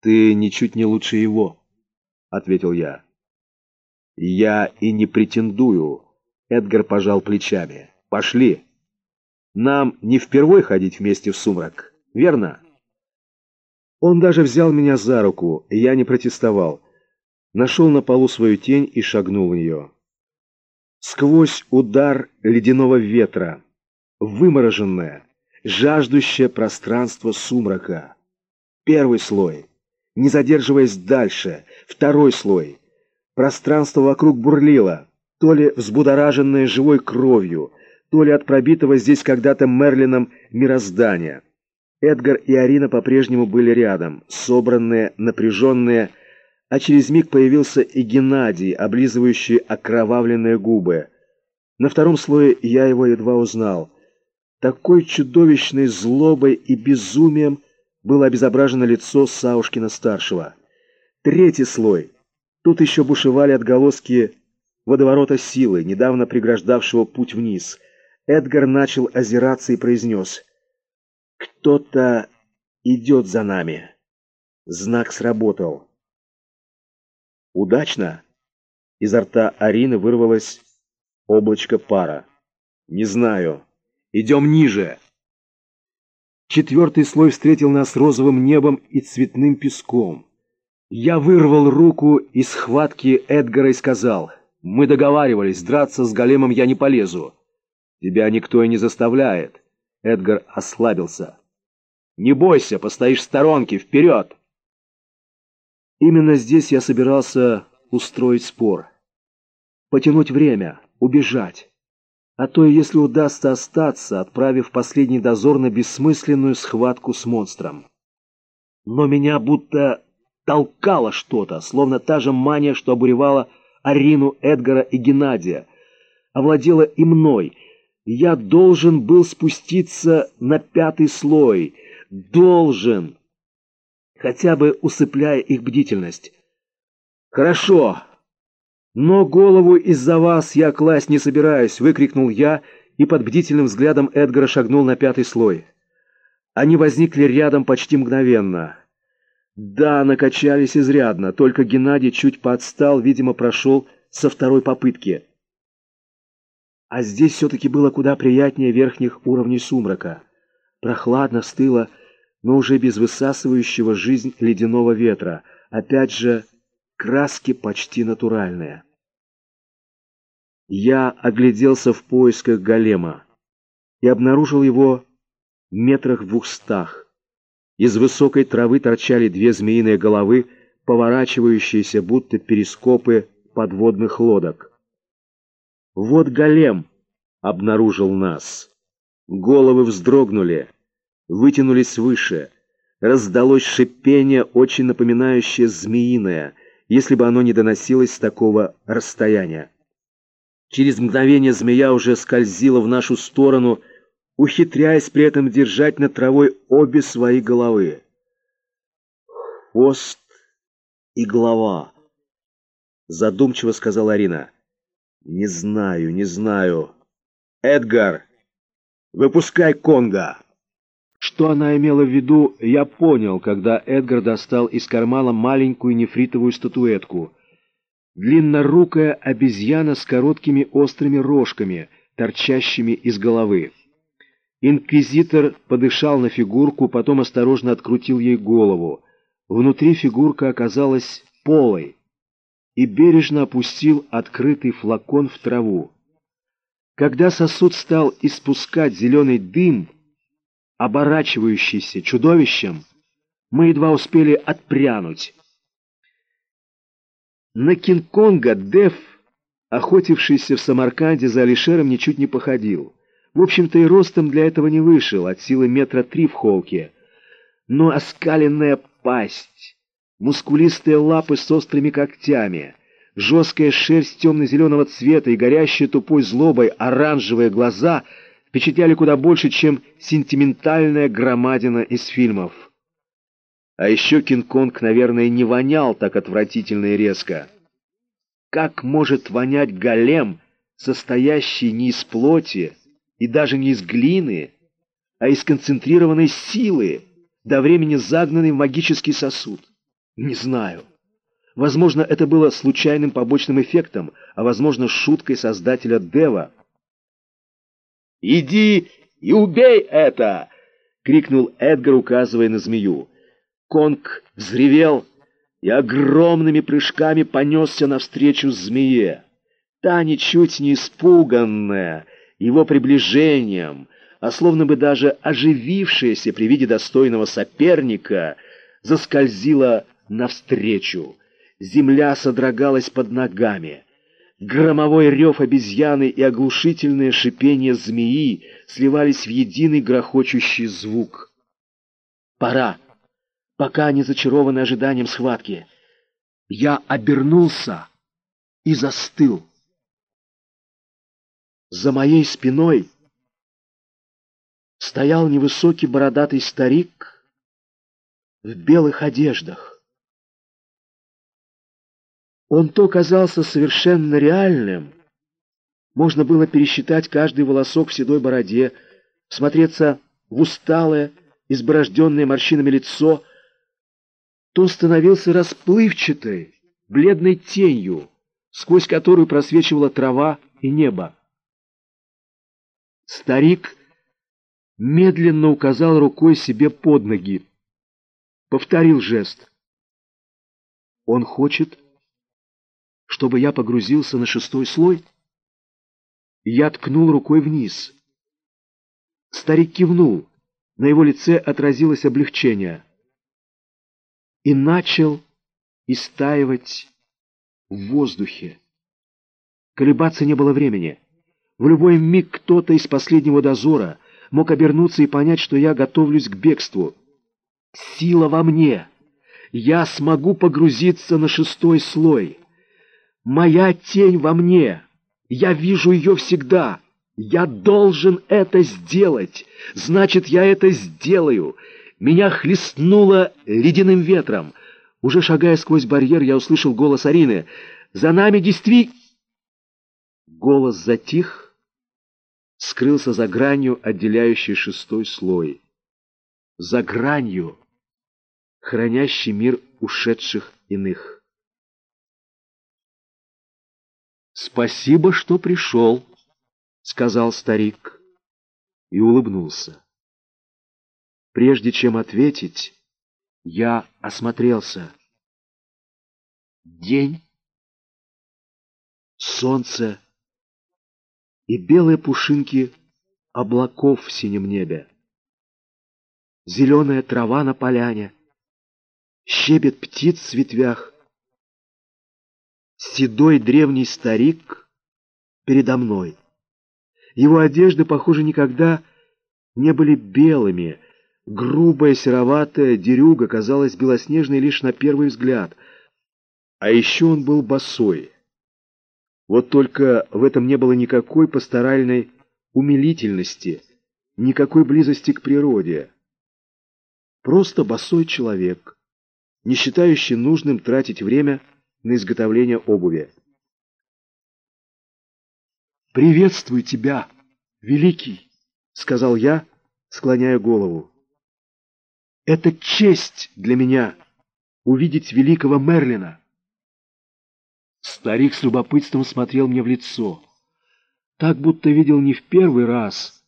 «Ты ничуть не лучше его», — ответил я. «Я и не претендую», — Эдгар пожал плечами. «Пошли. Нам не впервой ходить вместе в сумрак, верно?» Он даже взял меня за руку, и я не протестовал. Нашел на полу свою тень и шагнул в нее. Сквозь удар ледяного ветра, вымороженное, жаждущее пространство сумрака. Первый слой, не задерживаясь дальше, второй слой. Пространство вокруг бурлило, то ли взбудораженное живой кровью, то ли от пробитого здесь когда-то Мерлином мироздания. Эдгар и Арина по-прежнему были рядом, собранные, напряженные, а через миг появился и Геннадий, облизывающий окровавленные губы. На втором слое я его едва узнал. Такой чудовищной злобой и безумием было обезображено лицо Саушкина-старшего. Третий слой. Тут еще бушевали отголоски водоворота силы, недавно преграждавшего путь вниз. Эдгар начал озираться и произнес — кто-то идет за нами. Знак сработал. Удачно? Изо рта Арины вырвалось облачко пара. Не знаю. Идем ниже. Четвертый слой встретил нас розовым небом и цветным песком. Я вырвал руку из схватки Эдгара и сказал, «Мы договаривались, драться с големом я не полезу. Тебя никто и не заставляет». Эдгар ослабился. «Не бойся, постоишь в сторонке, вперед!» Именно здесь я собирался устроить спор. Потянуть время, убежать. А то, если удастся остаться, отправив последний дозор на бессмысленную схватку с монстром. Но меня будто толкало что-то, словно та же мания, что обуревала Арину, Эдгара и Геннадия, овладела и мной — я должен был спуститься на пятый слой. Должен. Хотя бы усыпляя их бдительность. Хорошо. Но голову из-за вас я класть не собираюсь, выкрикнул я и под бдительным взглядом Эдгара шагнул на пятый слой. Они возникли рядом почти мгновенно. Да, накачались изрядно, только Геннадий чуть подстал, видимо, прошел со второй попытки. А здесь все-таки было куда приятнее верхних уровней сумрака. Прохладно стыло, но уже без высасывающего жизнь ледяного ветра. Опять же, краски почти натуральные. Я огляделся в поисках голема и обнаружил его метрах в двухстах. Из высокой травы торчали две змеиные головы, поворачивающиеся, будто перископы подводных лодок. Вот голем обнаружил нас. Головы вздрогнули, вытянулись выше. Раздалось шипение, очень напоминающее змеиное, если бы оно не доносилось с такого расстояния. Через мгновение змея уже скользила в нашу сторону, ухитряясь при этом держать над травой обе свои головы. «Хвост и голова», — задумчиво сказала Арина. «Не знаю, не знаю. Эдгар, выпускай Конга!» Что она имела в виду, я понял, когда Эдгар достал из кармана маленькую нефритовую статуэтку. Длиннорукая обезьяна с короткими острыми рожками, торчащими из головы. Инквизитор подышал на фигурку, потом осторожно открутил ей голову. Внутри фигурка оказалась полой и бережно опустил открытый флакон в траву. Когда сосуд стал испускать зеленый дым, оборачивающийся чудовищем, мы едва успели отпрянуть. На Кинг-Конга Дев, охотившийся в Самарканде за Алишером, ничуть не походил. В общем-то и ростом для этого не вышел, от силы метра три в холке. Но оскаленная пасть мускулистые лапы с острыми когтями, жесткая шерсть темно-зеленого цвета и горящие тупой злобой оранжевые глаза впечатляли куда больше, чем сентиментальная громадина из фильмов. А еще Кинг-Конг, наверное, не вонял так отвратительно и резко. Как может вонять голем, состоящий не из плоти и даже не из глины, а из концентрированной силы, до времени загнанный в магический сосуд? Не знаю. Возможно, это было случайным побочным эффектом, а возможно, шуткой создателя Дева. «Иди и убей это!» — крикнул Эдгар, указывая на змею. Конг взревел и огромными прыжками понесся навстречу змее. Та, ничуть не испуганная его приближением, а словно бы даже оживившаяся при виде достойного соперника, заскользила навстречу. Земля содрогалась под ногами. Громовой рев обезьяны и оглушительное шипение змеи сливались в единый грохочущий звук. «Пора!» Пока они зачарованы ожиданием схватки. Я обернулся и застыл. За моей спиной стоял невысокий бородатый старик в белых одеждах. Он то казался совершенно реальным, можно было пересчитать каждый волосок в седой бороде, смотреться в усталое, изборожденное морщинами лицо — то становился расплывчатой, бледной тенью, сквозь которую просвечивала трава и небо. Старик медленно указал рукой себе под ноги, повторил жест. Он хочет, чтобы я погрузился на шестой слой? Я ткнул рукой вниз. Старик кивнул, на его лице отразилось облегчение и начал истаивать в воздухе. Колебаться не было времени. В любой миг кто-то из последнего дозора мог обернуться и понять, что я готовлюсь к бегству. Сила во мне. Я смогу погрузиться на шестой слой. Моя тень во мне. Я вижу ее всегда. Я должен это сделать. Значит, я это сделаю. Меня хлестнуло ледяным ветром. Уже шагая сквозь барьер, я услышал голос Арины. «За нами действи...» Голос затих, скрылся за гранью, отделяющей шестой слой. За гранью, хранящий мир ушедших иных. «Спасибо, что пришел», — сказал старик и улыбнулся. Прежде чем ответить, я осмотрелся. День, солнце и белые пушинки облаков в синем небе. Зеленая трава на поляне, щебет птиц в ветвях. Седой древний старик передо мной. Его одежды, похоже, никогда не были белыми, Грубая сероватая дерюга казалась белоснежной лишь на первый взгляд. А еще он был босой. Вот только в этом не было никакой пасторальной умилительности, никакой близости к природе. Просто босой человек, не считающий нужным тратить время на изготовление обуви. «Приветствую тебя, великий!» — сказал я, склоняя голову. Это честь для меня увидеть великого Мерлина. Старик с любопытством смотрел мне в лицо. Так будто видел не в первый раз,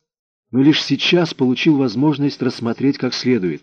но лишь сейчас получил возможность рассмотреть как следует.